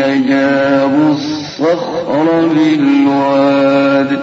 الذين جابوا الصخر بالواد.